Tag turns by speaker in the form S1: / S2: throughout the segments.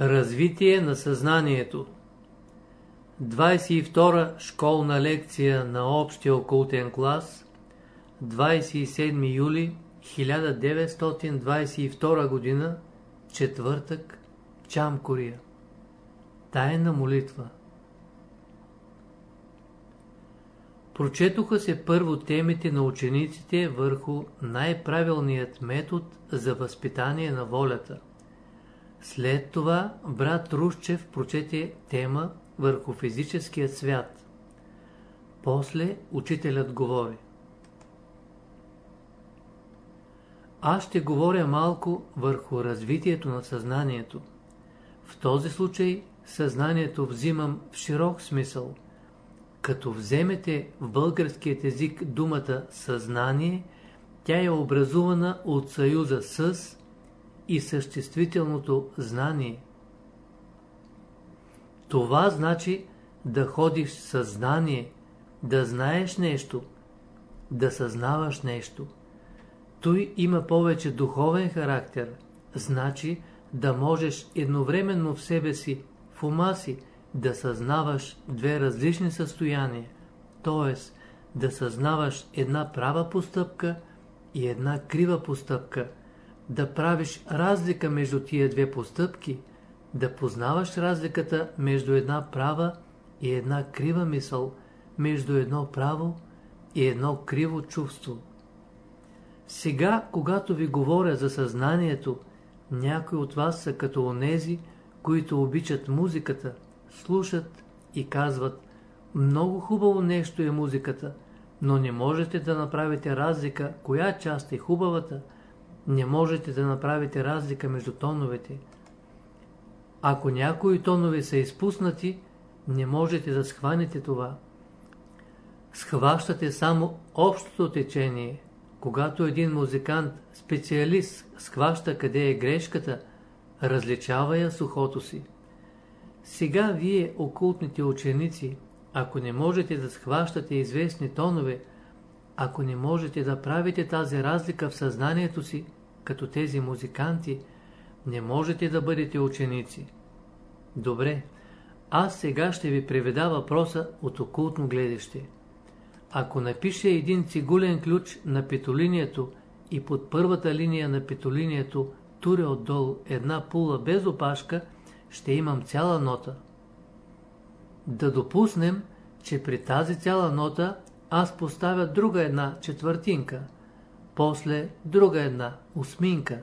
S1: Развитие на съзнанието. 22 школна лекция на общия окултен клас. 27 юли 1922 година четвъртък Чамкория. Тайна молитва. Прочетоха се първо темите на учениците върху най-правилният метод за възпитание на волята – след това брат Рушчев прочете тема върху физическия свят. После учителят говори. Аз ще говоря малко върху развитието на съзнанието. В този случай съзнанието взимам в широк смисъл. Като вземете в българският език думата съзнание, тя е образувана от съюза с и съществителното знание. Това значи да ходиш съзнание, да знаеш нещо, да съзнаваш нещо. Той има повече духовен характер, значи да можеш едновременно в себе си, в ума си, да съзнаваш две различни състояния, т.е. да съзнаваш една права постъпка и една крива постъпка – да правиш разлика между тия две постъпки, да познаваш разликата между една права и една крива мисъл, между едно право и едно криво чувство. Сега, когато ви говоря за съзнанието, някои от вас са като онези, които обичат музиката, слушат и казват много хубаво нещо е музиката, но не можете да направите разлика, коя част е хубавата – не можете да направите разлика между тоновете. Ако някои тонове са изпуснати, не можете да схванете това. Схващате само общото течение. Когато един музикант, специалист, схваща къде е грешката, различава я сухото си. Сега вие, окултните ученици, ако не можете да схващате известни тонове, ако не можете да правите тази разлика в съзнанието си, като тези музиканти, не можете да бъдете ученици. Добре, аз сега ще ви преведа въпроса от окултно гледаще. Ако напише един цигулен ключ на петолинието и под първата линия на петолинието туря отдолу една пула без опашка, ще имам цяла нота. Да допуснем, че при тази цяла нота аз поставя друга една четвъртинка – после друга една, осминка,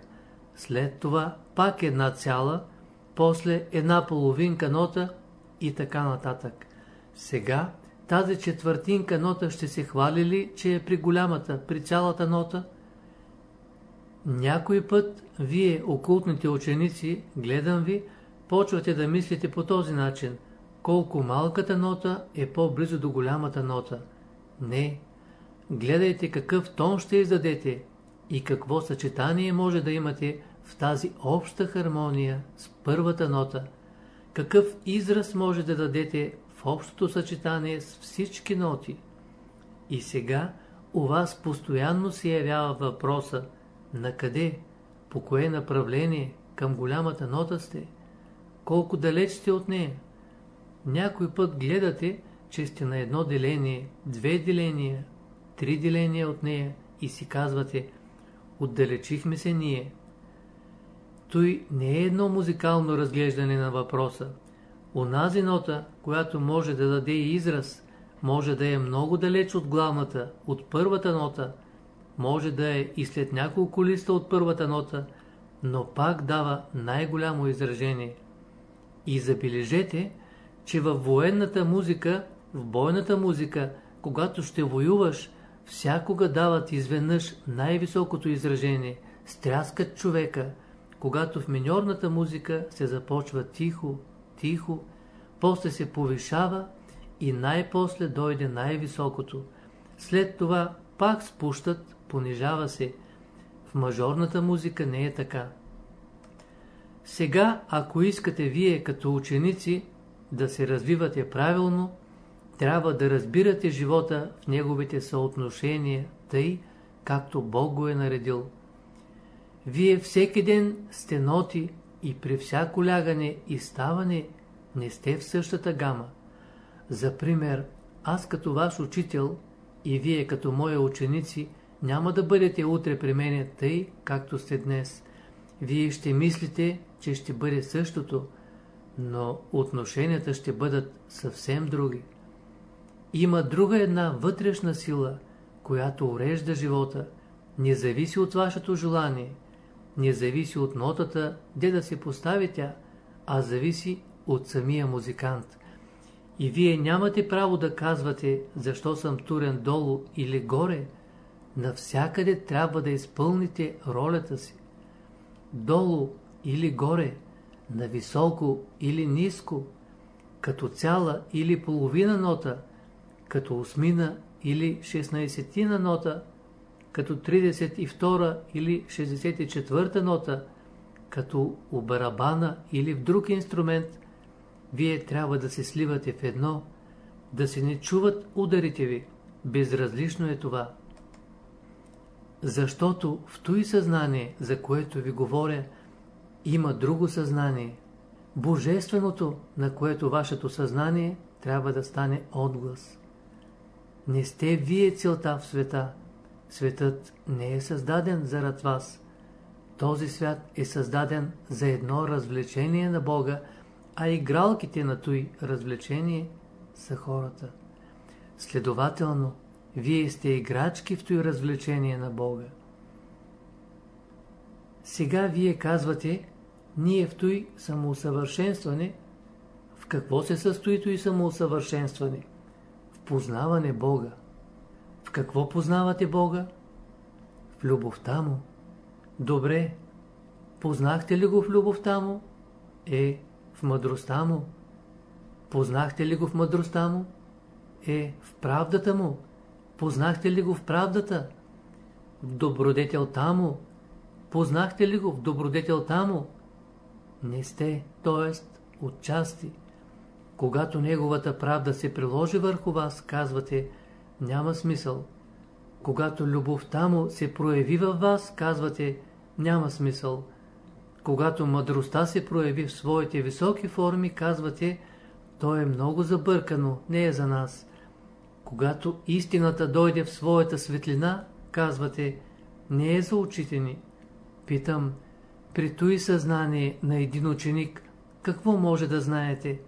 S1: след това пак една цяла, после една половинка нота и така нататък. Сега тази четвъртинка нота ще се хвали ли, че е при голямата, при цялата нота? Някой път, вие, окултните ученици, гледам ви, почвате да мислите по този начин. Колко малката нота е по-близо до голямата нота. Не, гледайте какъв тон ще издадете и какво съчетание може да имате в тази обща хармония с първата нота, какъв израз може да дадете в общото съчетание с всички ноти. И сега у вас постоянно се явява въпроса на къде, по кое направление към голямата нота сте, колко далеч сте от нея. Някой път гледате, че сте на едно деление, две деления, три деления от нея и си казвате отдалечихме се ние. Той не е едно музикално разглеждане на въпроса. Онази нота, която може да даде израз, може да е много далеч от главната, от първата нота, може да е и след няколко листа от първата нота, но пак дава най-голямо изражение. И забележете, че във военната музика, в бойната музика, когато ще воюваш, всякога дават изведнъж най-високото изражение, стряскат човека, когато в миньорната музика се започва тихо, тихо, после се повишава и най-после дойде най-високото. След това пак спущат, понижава се. В мажорната музика не е така. Сега, ако искате вие като ученици да се развивате правилно, трябва да разбирате живота в неговите съотношения, тъй, както Бог го е наредил. Вие всеки ден сте ноти, и при всяко лягане и ставане не сте в същата гама. За пример, аз като ваш учител и вие като мои ученици няма да бъдете утре при мене тъй, както сте днес. Вие ще мислите, че ще бъде същото, но отношенията ще бъдат съвсем други. Има друга една вътрешна сила, която урежда живота, не зависи от вашето желание, не зависи от нотата, де да се постави тя, а зависи от самия музикант. И вие нямате право да казвате, защо съм турен долу или горе, навсякъде трябва да изпълните ролята си. Долу или горе, на високо или ниско, като цяла или половина нота, като осмина или 16 на нота, като 32 или 64 нота, като у барабана или в друг инструмент, вие трябва да се сливате в едно, да се не чуват ударите ви. Безразлично е това. Защото в той съзнание, за което ви говоря, има друго съзнание. Божественото, на което вашето съзнание трябва да стане отглас. Не сте вие целта в света. Светът не е създаден зарад вас. Този свят е създаден за едно развлечение на Бога, а игралките на той развлечение са хората. Следователно, вие сте играчки в той развлечение на Бога. Сега вие казвате, ние в той самоусъвършенстване. В какво се състои той самоусъвършенстване? Познаване Бога. В какво познавате Бога? В любовта Му. Добре. Познахте ли го в любовта Му? Е, в мъдростта Му. Познахте ли го в мъдростта Му? Е, в правдата Му. Познахте ли го в правдата? В добродетелта Му. Познахте ли го в добродетелта Му? Не сте, т.е. отчасти. Когато Неговата правда се приложи върху вас, казвате – няма смисъл. Когато любовта му се прояви във вас, казвате, няма смисъл. Когато мъдростта се прояви в своите високи форми, казвате, то е много забъркано, не е за нас. Когато истината дойде в своята светлина, казвате, не е за очите ни. Питам, при той съзнание на един ученик, какво може да знаете?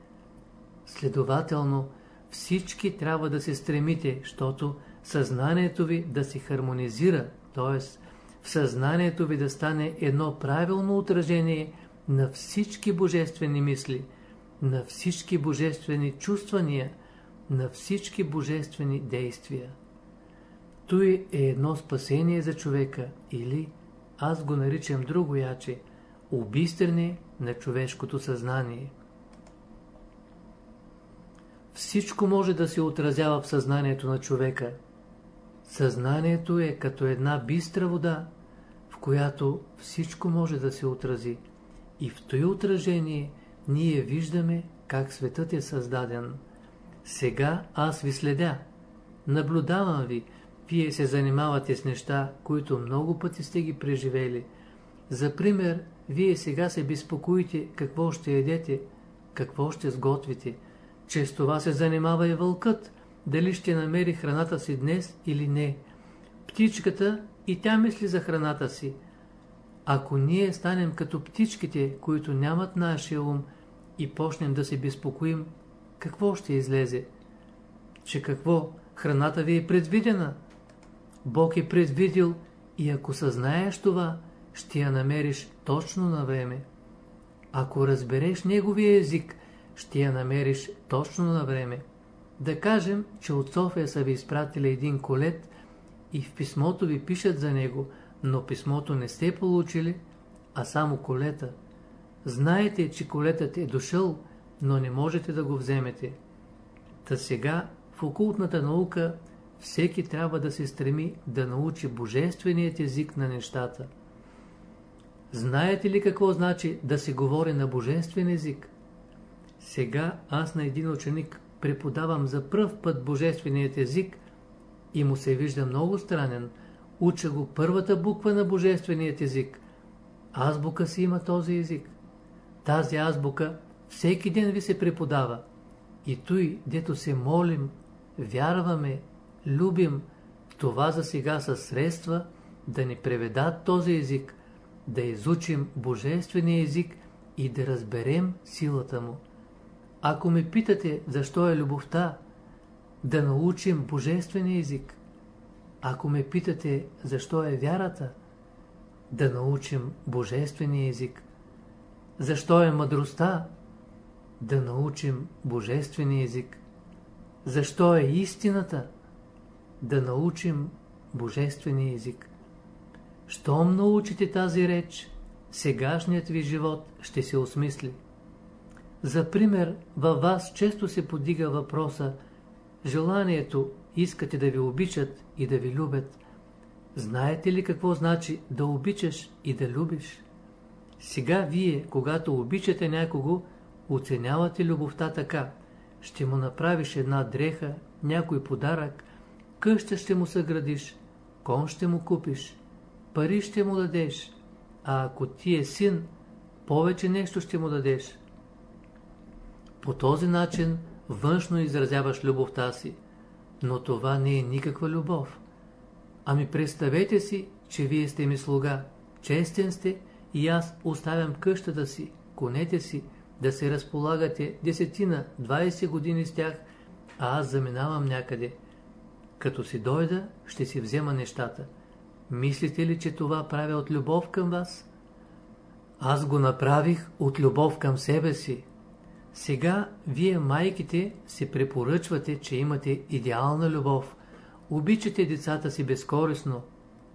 S1: Следователно, всички трябва да се стремите, защото съзнанието ви да се хармонизира, т.е. в съзнанието ви да стане едно правилно отражение на всички божествени мисли, на всички божествени чувствания, на всички божествени действия. Той е едно спасение за човека или, аз го наричам друго яче, убийстване на човешкото съзнание. Всичко може да се отразява в съзнанието на човека. Съзнанието е като една бистра вода, в която всичко може да се отрази. И в този отражение ние виждаме как светът е създаден. Сега аз ви следя. Наблюдавам ви. Вие се занимавате с неща, които много пъти сте ги преживели. За пример, вие сега се безпокоите какво ще едете, какво ще сготвите – че с това се занимава и вълкът, дали ще намери храната си днес или не. Птичката и тя мисли за храната си. Ако ние станем като птичките, които нямат нашия ум и почнем да се безпокоим, какво ще излезе? Че какво? Храната ви е предвидена. Бог е предвидил и ако съзнаеш това, ще я намериш точно на време. Ако разбереш Неговия език, ще я намериш точно на време. Да кажем, че от София са ви изпратили един колет и в писмото ви пишат за него, но писмото не сте получили, а само колета. Знаете, че колетът е дошъл, но не можете да го вземете. Та сега в окултната наука всеки трябва да се стреми да научи божественият език на нещата. Знаете ли какво значи да се говори на божествен език? Сега аз на един ученик преподавам за пръв път божественият език и му се вижда много странен. Уча го първата буква на божественият език. Азбука си има този език. Тази азбука всеки ден ви се преподава. И той, дето се молим, вярваме, любим, това за сега са средства да ни преведат този език, да изучим божествения език и да разберем силата му. Ако ме питате защо е любовта, да научим божествения език. Ако ме питате защо е вярата, да научим божествения език. Защо е мъдростта? Да научим божествения език. Защо е истината? Да научим божествения език. Щом научите тази реч, сегашният ви живот ще се осмисли. За пример, във вас често се подига въпроса желанието искате да ви обичат и да ви любят. Знаете ли какво значи да обичаш и да любиш? Сега вие, когато обичате някого, оценявате любовта така. Ще му направиш една дреха, някой подарък, къща ще му съградиш, кон ще му купиш, пари ще му дадеш, а ако ти е син, повече нещо ще му дадеш. По този начин външно изразяваш любовта си, но това не е никаква любов. Ами представете си, че вие сте ми слуга, честен сте и аз оставям къщата си, конете си, да се разполагате десетина, 20 години с тях, а аз заминавам някъде. Като си дойда, ще си взема нещата. Мислите ли, че това правя от любов към вас? Аз го направих от любов към себе си. Сега вие майките се препоръчвате, че имате идеална любов. Обичате децата си безкорисно.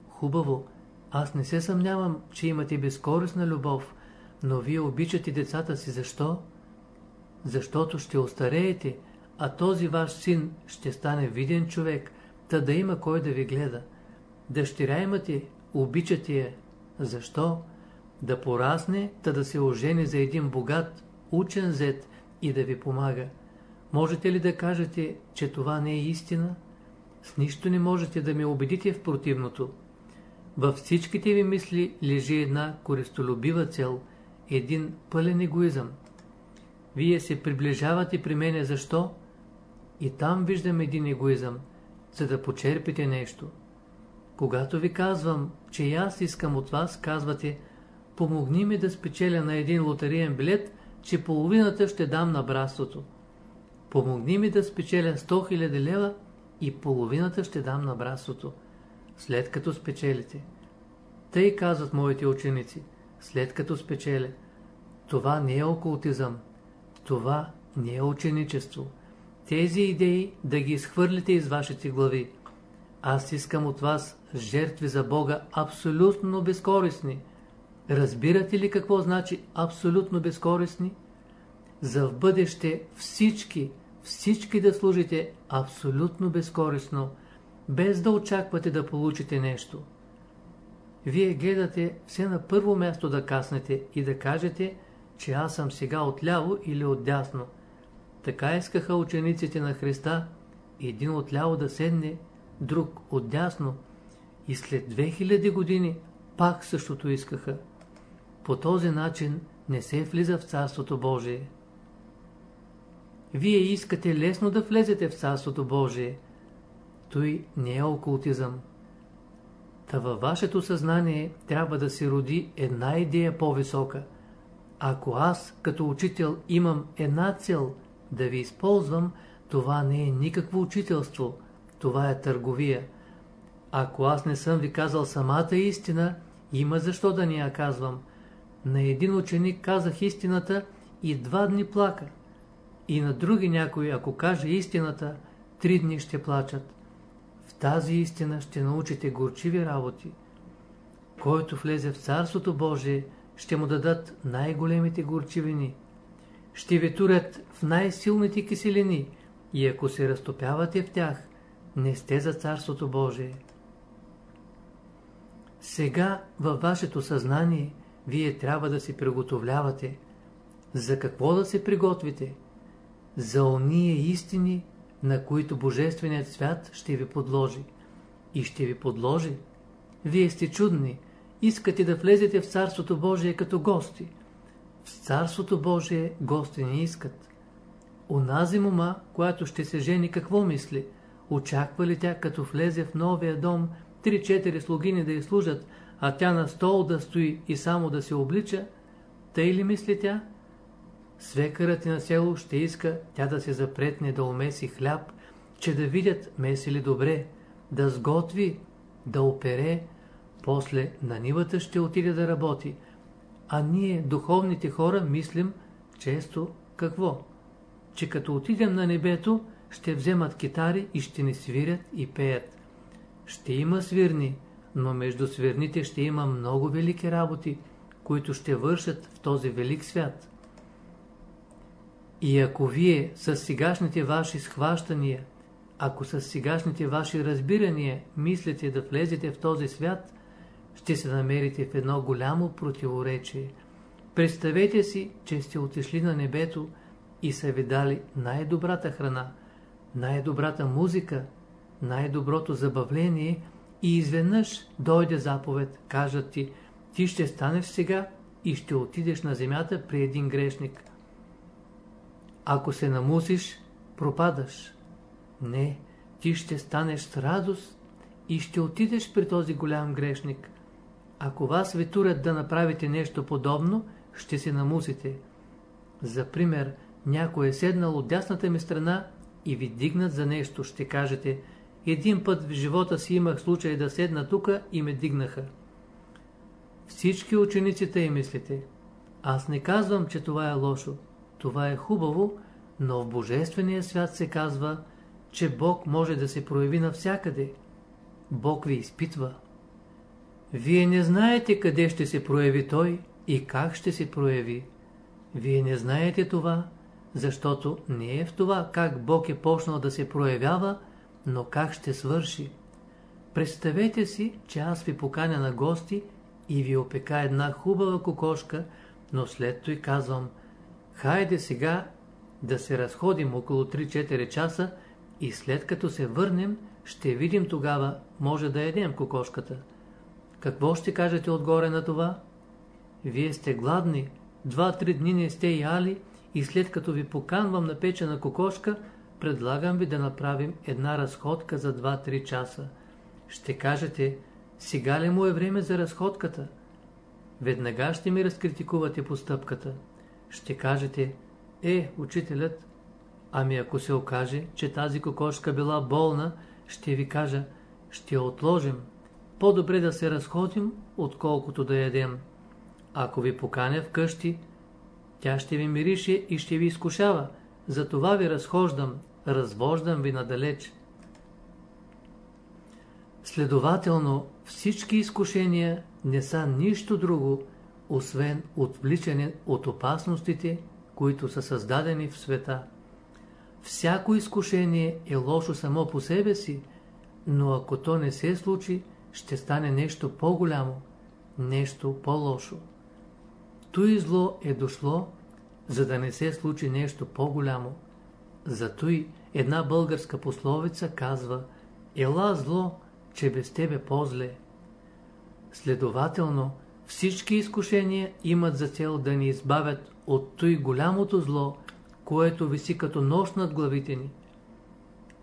S1: Хубаво, аз не се съмнявам, че имате безкорисна любов, но вие обичате децата си защо? Защото ще остареете, а този ваш син ще стане виден човек, та да има кой да ви гледа. Дъщеря имате, обичате я. Защо? Да порасне, та да се ожени за един богат, учен зет и да ви помага. Можете ли да кажете, че това не е истина? С нищо не можете да ме убедите в противното. Във всичките ви мисли лежи една користолюбива цел, един пълен егоизъм. Вие се приближавате при мене защо? И там виждам един егоизъм, за да почерпите нещо. Когато ви казвам, че и аз искам от вас, казвате, помогни ми да спечеля на един лотариен билет, че половината ще дам на братството. Помогни ми да спечеля 100 000 лева и половината ще дам на братството, след като спечелите. Тъй казват моите ученици, след като спечеля. Това не е окултизъм, това не е ученичество. Тези идеи да ги изхвърлите из вашите глави. Аз искам от вас жертви за Бога абсолютно безкорисни. Разбирате ли какво значи абсолютно безкорисни? За в бъдеще всички, всички да служите абсолютно безкорисно, без да очаквате да получите нещо. Вие гледате все на първо място да каснете и да кажете, че аз съм сега отляво или отдясно. Така искаха учениците на Христа, един отляво да седне, друг отдясно, и след 2000 години пак същото искаха. По този начин не се влиза в Царството Божие. Вие искате лесно да влезете в Царството Божие. Той не е окултизъм. Та във вашето съзнание трябва да се роди една идея по-висока. Ако аз, като учител, имам една цел да ви използвам, това не е никакво учителство, това е търговия. Ако аз не съм ви казал самата истина, има защо да ни я казвам. На един ученик казах истината и два дни плака. И на други някой, ако каже истината, три дни ще плачат. В тази истина ще научите горчиви работи. Който влезе в Царството Божие, ще му дадат най-големите горчивини. Ще ви турят в най-силните киселини и ако се разтопявате в тях, не сте за Царството Божие. Сега във вашето съзнание вие трябва да се приготовлявате. За какво да се приготвите? За ония истини, на които Божественият свят ще ви подложи. И ще ви подложи. Вие сте чудни, искате да влезете в Царството Божие като гости. В Царството Божие гости не искат. Унази мома, която ще се жени, какво мисли? Очаква ли тя, като влезе в новия дом, три-четири слугини да й служат, а тя на стол да стои и само да се облича? Тъй ли мисли тя? Свекърът на село ще иска тя да се запретне да умеси хляб, че да видят меси ли добре, да сготви, да опере, после на нивата ще отиде да работи. А ние, духовните хора, мислим често какво? Че като отидем на небето, ще вземат китари и ще ни свирят и пеят. Ще има свирни, но между свирните ще има много велики работи, които ще вършат в този велик свят. И ако вие с сегашните ваши схващания, ако с сегашните ваши разбирания мислите да влезете в този свят, ще се намерите в едно голямо противоречие. Представете си, че сте отишли на небето и са ви дали най-добрата храна, най-добрата музика, най-доброто забавление и изведнъж дойде заповед, кажат ти, ти ще станеш сега и ще отидеш на земята при един грешник. Ако се намусиш, пропадаш. Не, ти ще станеш с радост и ще отидеш при този голям грешник. Ако вас ви турят да направите нещо подобно, ще се намусите. За пример, някой е седнал от дясната ми страна и ви дигнат за нещо, ще кажете, един път в живота си имах случай да седна тука и ме дигнаха. Всички учениците и мислите. Аз не казвам, че това е лошо. Това е хубаво, но в Божествения свят се казва, че Бог може да се прояви навсякъде. Бог ви изпитва. Вие не знаете къде ще се прояви Той и как ще се прояви. Вие не знаете това, защото не е в това как Бог е почнал да се проявява, но как ще свърши. Представете си, че аз ви поканя на гости и ви опека една хубава кокошка, но след той казвам, хайде сега да се разходим около 3-4 часа и след като се върнем, ще видим тогава, може да едем кокошката. Какво ще кажете отгоре на това? Вие сте гладни, два-три дни не сте яли и след като ви поканвам на печена кокошка, предлагам ви да направим една разходка за 2-3 часа. Ще кажете, сега ли му е време за разходката? Веднага ще ми разкритикувате постъпката. Ще кажете, е, учителят, ами ако се окаже, че тази кокошка била болна, ще ви кажа, ще отложим. По-добре да се разходим, отколкото да ядем. Ако ви поканя вкъщи, тя ще ви мирише и ще ви изкушава. Затова ви разхождам, развождам ви надалеч. Следователно, всички изкушения не са нищо друго, освен отвличане от опасностите, които са създадени в света. Всяко изкушение е лошо само по себе си, но ако то не се случи, ще стане нещо по-голямо, нещо по-лошо. Той зло е дошло, за да не се случи нещо по-голямо. Зато и една българска пословица казва «Ела зло, че без тебе по-зле». Следователно, всички изкушения имат за цел да ни избавят от той голямото зло, което виси като нощ над главите ни.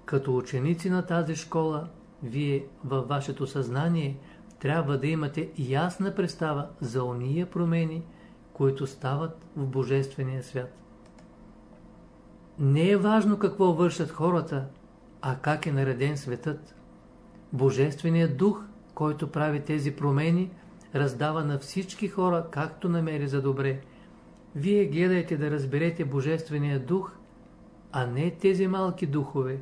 S1: Като ученици на тази школа, вие във вашето съзнание трябва да имате ясна представа за ония промени, които стават в Божествения свят. Не е важно какво вършат хората, а как е нареден светът. Божественият дух, който прави тези промени, раздава на всички хора, както намери за добре. Вие гледайте да разберете Божествения дух, а не тези малки духове.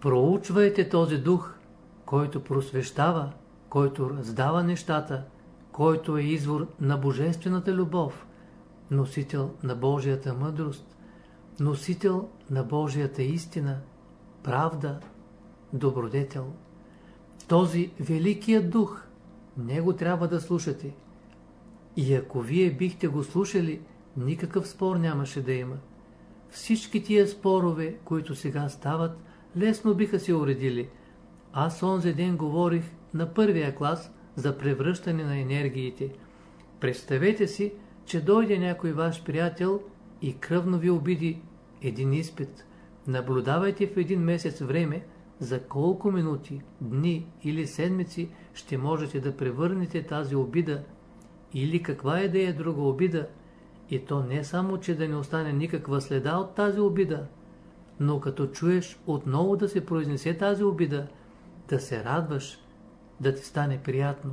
S1: Проучвайте този дух, който просвещава, който раздава нещата, който е извор на Божествената любов, носител на Божията мъдрост, носител на Божията истина, правда, добродетел. Този Великият Дух, него трябва да слушате. И ако вие бихте го слушали, никакъв спор нямаше да има. Всички тия спорове, които сега стават, лесно биха се уредили. Аз онзи ден говорих на първия клас за превръщане на енергиите. Представете си, че дойде някой ваш приятел и кръвно ви обиди един изпит. Наблюдавайте в един месец време, за колко минути, дни или седмици ще можете да превърнете тази обида или каква е да е друга обида, и то не само, че да не остане никаква следа от тази обида, но като чуеш отново да се произнесе тази обида, да се радваш, да ти стане приятно.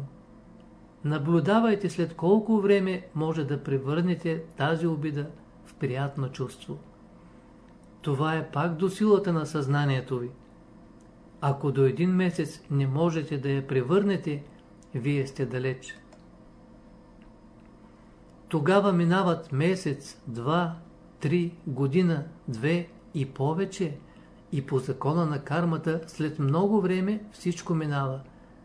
S1: Наблюдавайте след колко време може да превърнете тази обида приятно чувство. Това е пак до силата на съзнанието ви. Ако до един месец не можете да я превърнете, вие сте далеч. Тогава минават месец, два, три, година, две и повече. И по закона на кармата, след много време всичко минава.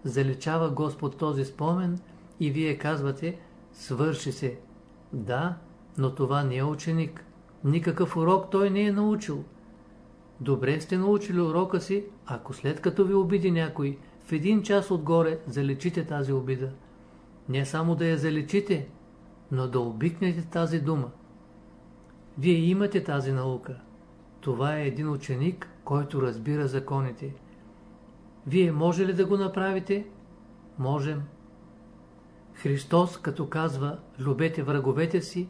S1: Заличава Господ този спомен и вие казвате, свърши се. Да, но това не е ученик. Никакъв урок той не е научил. Добре сте научили урока си, ако след като ви обиди някой, в един час отгоре залечите тази обида. Не само да я залечите, но да обикнете тази дума. Вие имате тази наука. Това е един ученик, който разбира законите. Вие може ли да го направите? Можем. Христос, като казва «любете враговете си»,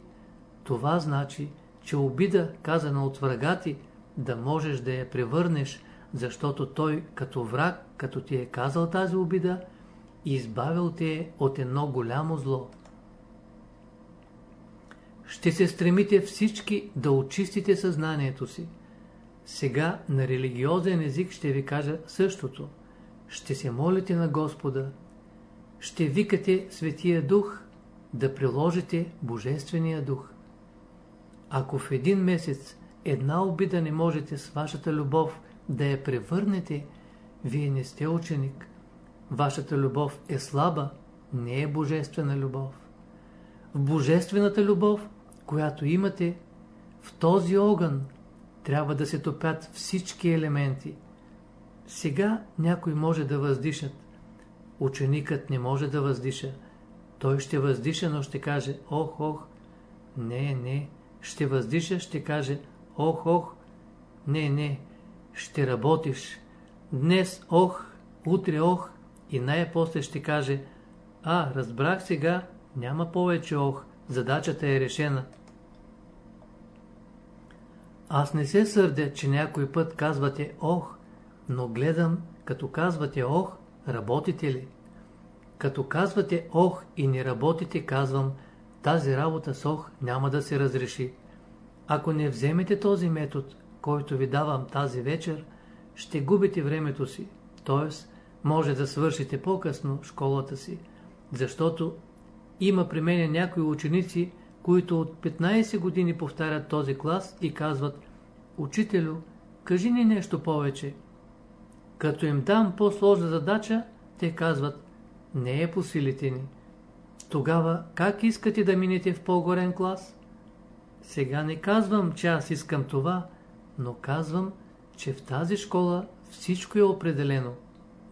S1: това значи, че обида, казана от врага ти, да можеш да я превърнеш, защото той като враг, като ти е казал тази обида, избавил те от едно голямо зло. Ще се стремите всички да очистите съзнанието си. Сега на религиозен език ще ви кажа същото. Ще се молите на Господа. Ще викате Светия Дух да приложите Божествения Дух. Ако в един месец една обида не можете с вашата любов да я превърнете, вие не сте ученик. Вашата любов е слаба, не е божествена любов. В божествената любов която имате, в този огън трябва да се топят всички елементи. Сега някой може да въздишат. Ученикът не може да въздиша. Той ще въздиша, но ще каже ох, ох. Не, не. Ще въздиша, ще каже ох, ох. Не, не. Ще работиш. Днес ох, утре ох и най-после ще каже а, разбрах сега, няма повече ох, задачата е решена. Аз не се сърдя, че някой път казвате ох, но гледам, като казвате ох, работите ли? Като казвате ох и не работите, казвам, тази работа с ох няма да се разреши. Ако не вземете този метод, който ви давам тази вечер, ще губите времето си, т.е. може да свършите по-късно школата си, защото има при мен някои ученици, които от 15 години повтарят този клас и казват Учителю, кажи ни нещо повече. Като им дам по-сложна задача, те казват Не е по силите ни. Тогава как искате да минете в по-горен клас? Сега не казвам, че аз искам това, но казвам, че в тази школа всичко е определено.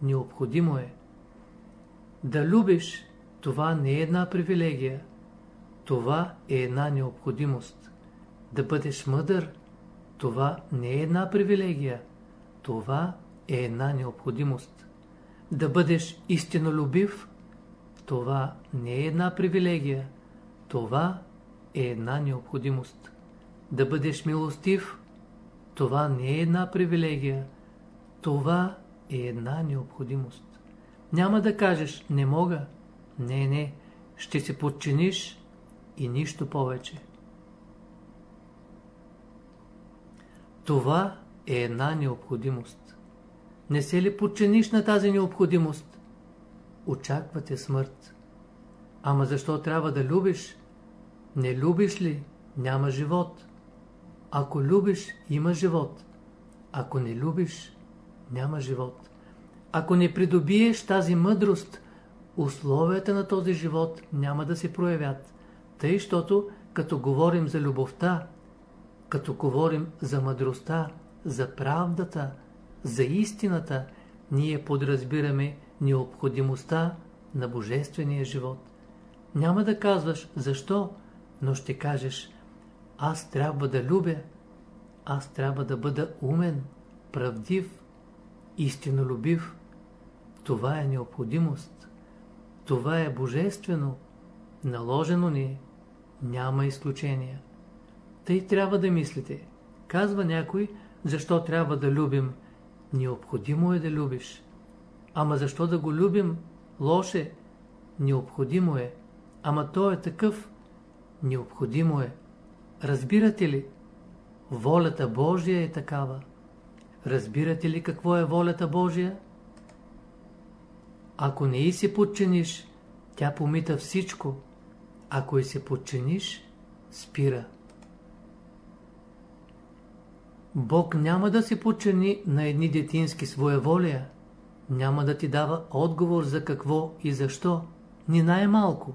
S1: Необходимо е. Да любиш, това не е една привилегия. Това е една необходимост. Да бъдеш мъдър, това не е една привилегия. Това е една необходимост. Да бъдеш истинолюбив, това не е една привилегия. Това е една необходимост. Да бъдеш милостив, това не е една привилегия. Това е една необходимост. Няма да кажеш, не мога. Не, не, ще се подчиниш и нищо повече. Това е една необходимост. Не се ли подчиниш на тази необходимост? Очаквате смърт. Ама защо трябва да любиш? Не любиш ли? Няма живот. Ако любиш, има живот. Ако не любиш, няма живот. Ако не придобиеш тази мъдрост, условията на този живот няма да се проявят. Тъй, щото като говорим за любовта, като говорим за мъдростта, за правдата, за истината, ние подразбираме необходимостта на божествения живот. Няма да казваш защо, но ще кажеш, аз трябва да любя, аз трябва да бъда умен, правдив, истинолюбив. Това е необходимост. Това е божествено. Наложено ни. Няма изключения. Тъй трябва да мислите. Казва някой, защо трябва да любим. Необходимо е да любиш. Ама защо да го любим? Лоше. Необходимо е. Ама то е такъв. Необходимо е. Разбирате ли? Волята Божия е такава. Разбирате ли какво е волята Божия? Ако не и се подчиниш, тя помита всичко. Ако и се подчиниш, спира. Бог няма да се подчини на едни детински своеволия. Няма да ти дава отговор за какво и защо. Ни най-малко.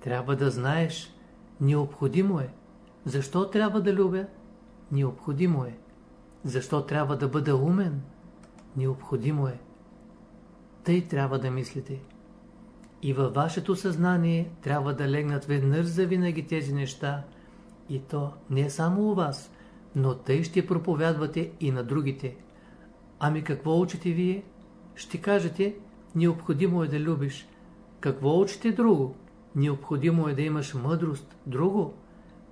S1: Трябва да знаеш. Необходимо е. Защо трябва да любя? Необходимо е. Защо трябва да бъда умен? Необходимо е. Тъй трябва да мислите. И във вашето съзнание трябва да легнат веднъж за винаги тези неща. И то не само у вас, но тъй ще проповядвате и на другите. Ами какво учите вие? Ще кажете, необходимо е да любиш. Какво учите друго? Необходимо е да имаш мъдрост. Друго?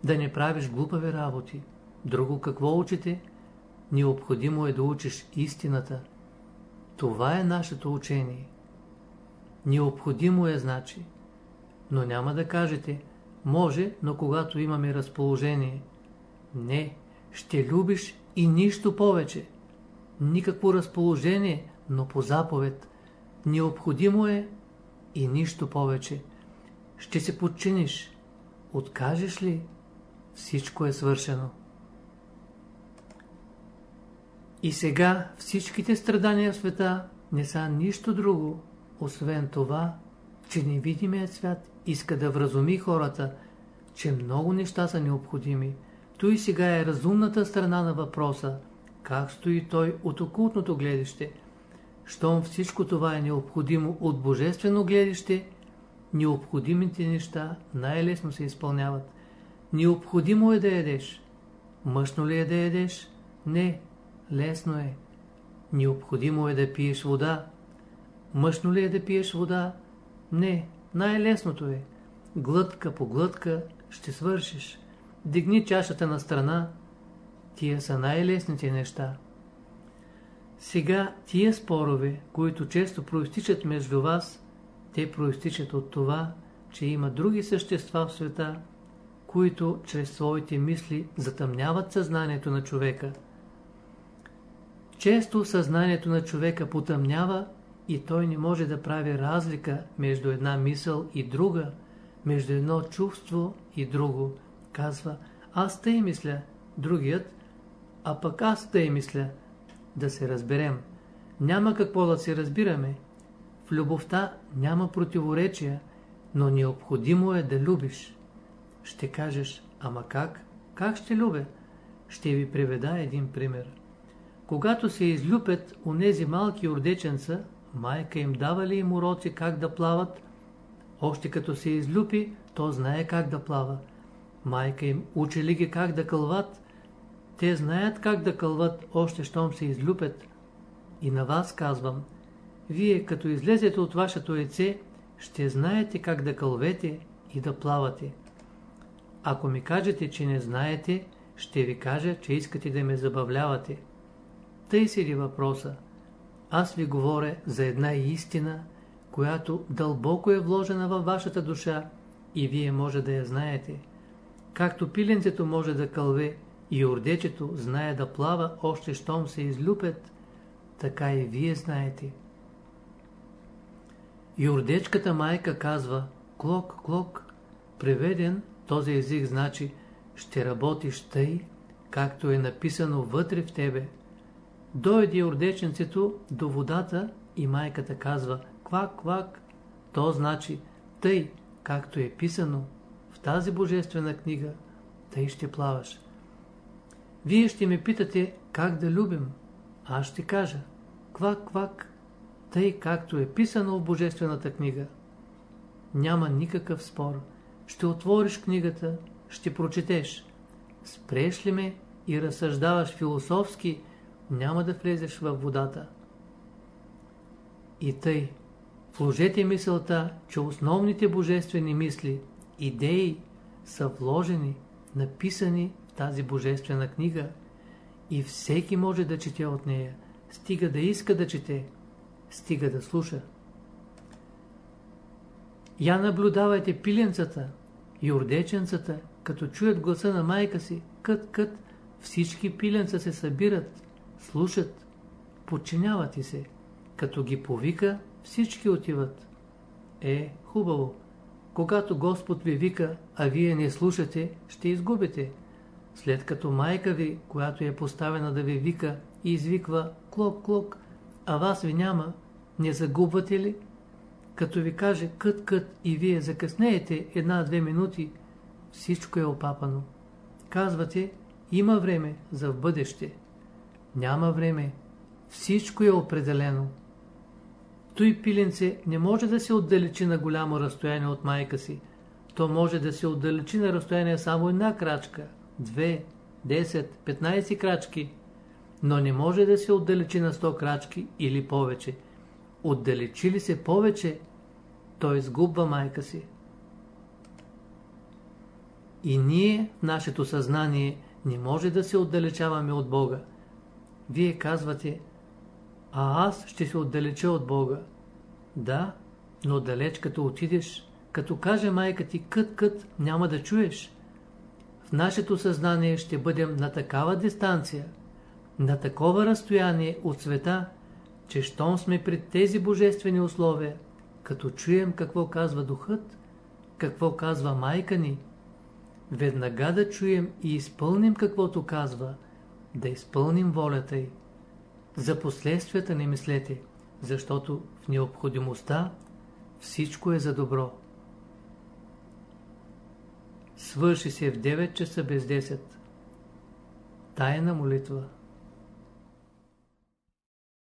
S1: Да не правиш глупави работи. Друго какво учите? Необходимо е да учиш истината. Това е нашето учение. Необходимо е значи. Но няма да кажете, може, но когато имаме разположение. Не, ще любиш и нищо повече. Никакво разположение, но по заповед. Необходимо е и нищо повече. Ще се подчиниш. Откажеш ли, всичко е свършено. И сега всичките страдания в света не са нищо друго, освен това, че невидимият свят иска да вразуми хората, че много неща са необходими. Той сега е разумната страна на въпроса, как стои той от окултното гледище. Щом всичко това е необходимо от божествено гледище, необходимите неща най-лесно се изпълняват. Необходимо е да ядеш. Мъжно ли е да ядеш? Не, лесно е. Необходимо е да пиеш вода. Мъжно ли е да пиеш вода? Не, най-лесното е. Глътка по глътка ще свършиш. Дигни чашата на страна. Тия са най-лесните неща. Сега тия спорове, които често проистичат между вас, те проистичат от това, че има други същества в света, които чрез своите мисли затъмняват съзнанието на човека. Често съзнанието на човека потъмнява и той не може да прави разлика между една мисъл и друга, между едно чувство и друго. Казва, аз тъй мисля, другият, а пък аз тъй мисля. Да се разберем. Няма какво да се разбираме. В любовта няма противоречия, но необходимо е да любиш. Ще кажеш, ама как? Как ще любя? Ще ви приведа един пример. Когато се излюпят нези малки ордеченца, майка им дава ли им уроци как да плават? Още като се излюпи, то знае как да плава. Майка им учи ли ги как да кълват? Те знаят как да кълват, още щом се излюпят. И на вас казвам, вие като излезете от вашето яйце, ще знаете как да кълвете и да плавате. Ако ми кажете, че не знаете, ще ви кажа, че искате да ме забавлявате. Тъй седи въпроса. Аз ви говоря за една истина, която дълбоко е вложена във вашата душа и вие може да я знаете. Както пиленцето може да кълве и ордечето знае да плава още щом се излюпят, така и вие знаете. Юрдечката майка казва «клок, клок». Преведен този език значи «ще работиш тъй, както е написано вътре в тебе». Дойде ордеченцето до водата и майката казва «квак, квак». То значи «тъй, както е писано в тази божествена книга, тъй ще плаваш». Вие ще ме питате как да любим. Аз ще кажа «квак, квак» тъй както е писано в Божествената книга. Няма никакъв спор. Ще отвориш книгата ще прочетеш. Спреш ли ме и разсъждаваш философски, няма да влезеш във водата. И тъй, вложете мисълта, че основните божествени мисли, идеи са вложени, написани тази божествена книга и всеки може да чете от нея, стига да иска да чете, стига да слуша. Я наблюдавайте пиленцата и ордеченцата, като чуят гласа на майка си, кът-кът, всички пиленца се събират, слушат, подчиняват и се. Като ги повика, всички отиват. Е, хубаво. Когато Господ ви вика, а вие не слушате, ще изгубите. След като майка ви, която е поставена да ви вика и извиква клок-клок, а вас ви няма, не загубвате ли? Като ви каже кът-кът и вие закъснеете една-две минути, всичко е опапано. Казвате, има време за в бъдеще. Няма време. Всичко е определено. Той пиленце не може да се отдалечи на голямо разстояние от майка си. То може да се отдалечи на разстояние само една крачка, две, 10, 15 крачки, но не може да се отдалечи на 100 крачки или повече. Отдалечи ли се повече, той изгубва майка си. И ние, нашето съзнание, не може да се отдалечаваме от Бога. Вие казвате, а аз ще се отдалеча от Бога. Да, но далеч като отидеш, като каже майка ти кът-кът, няма да чуеш. В нашето съзнание ще бъдем на такава дистанция, на такова разстояние от света, че щом сме пред тези божествени условия, като чуем какво казва духът, какво казва майка ни, веднага да чуем и изпълним каквото казва, да изпълним волята й. За последствията не мислете, защото в необходимостта всичко е за добро. Свърши се в 9 часа без 10. Тайна молитва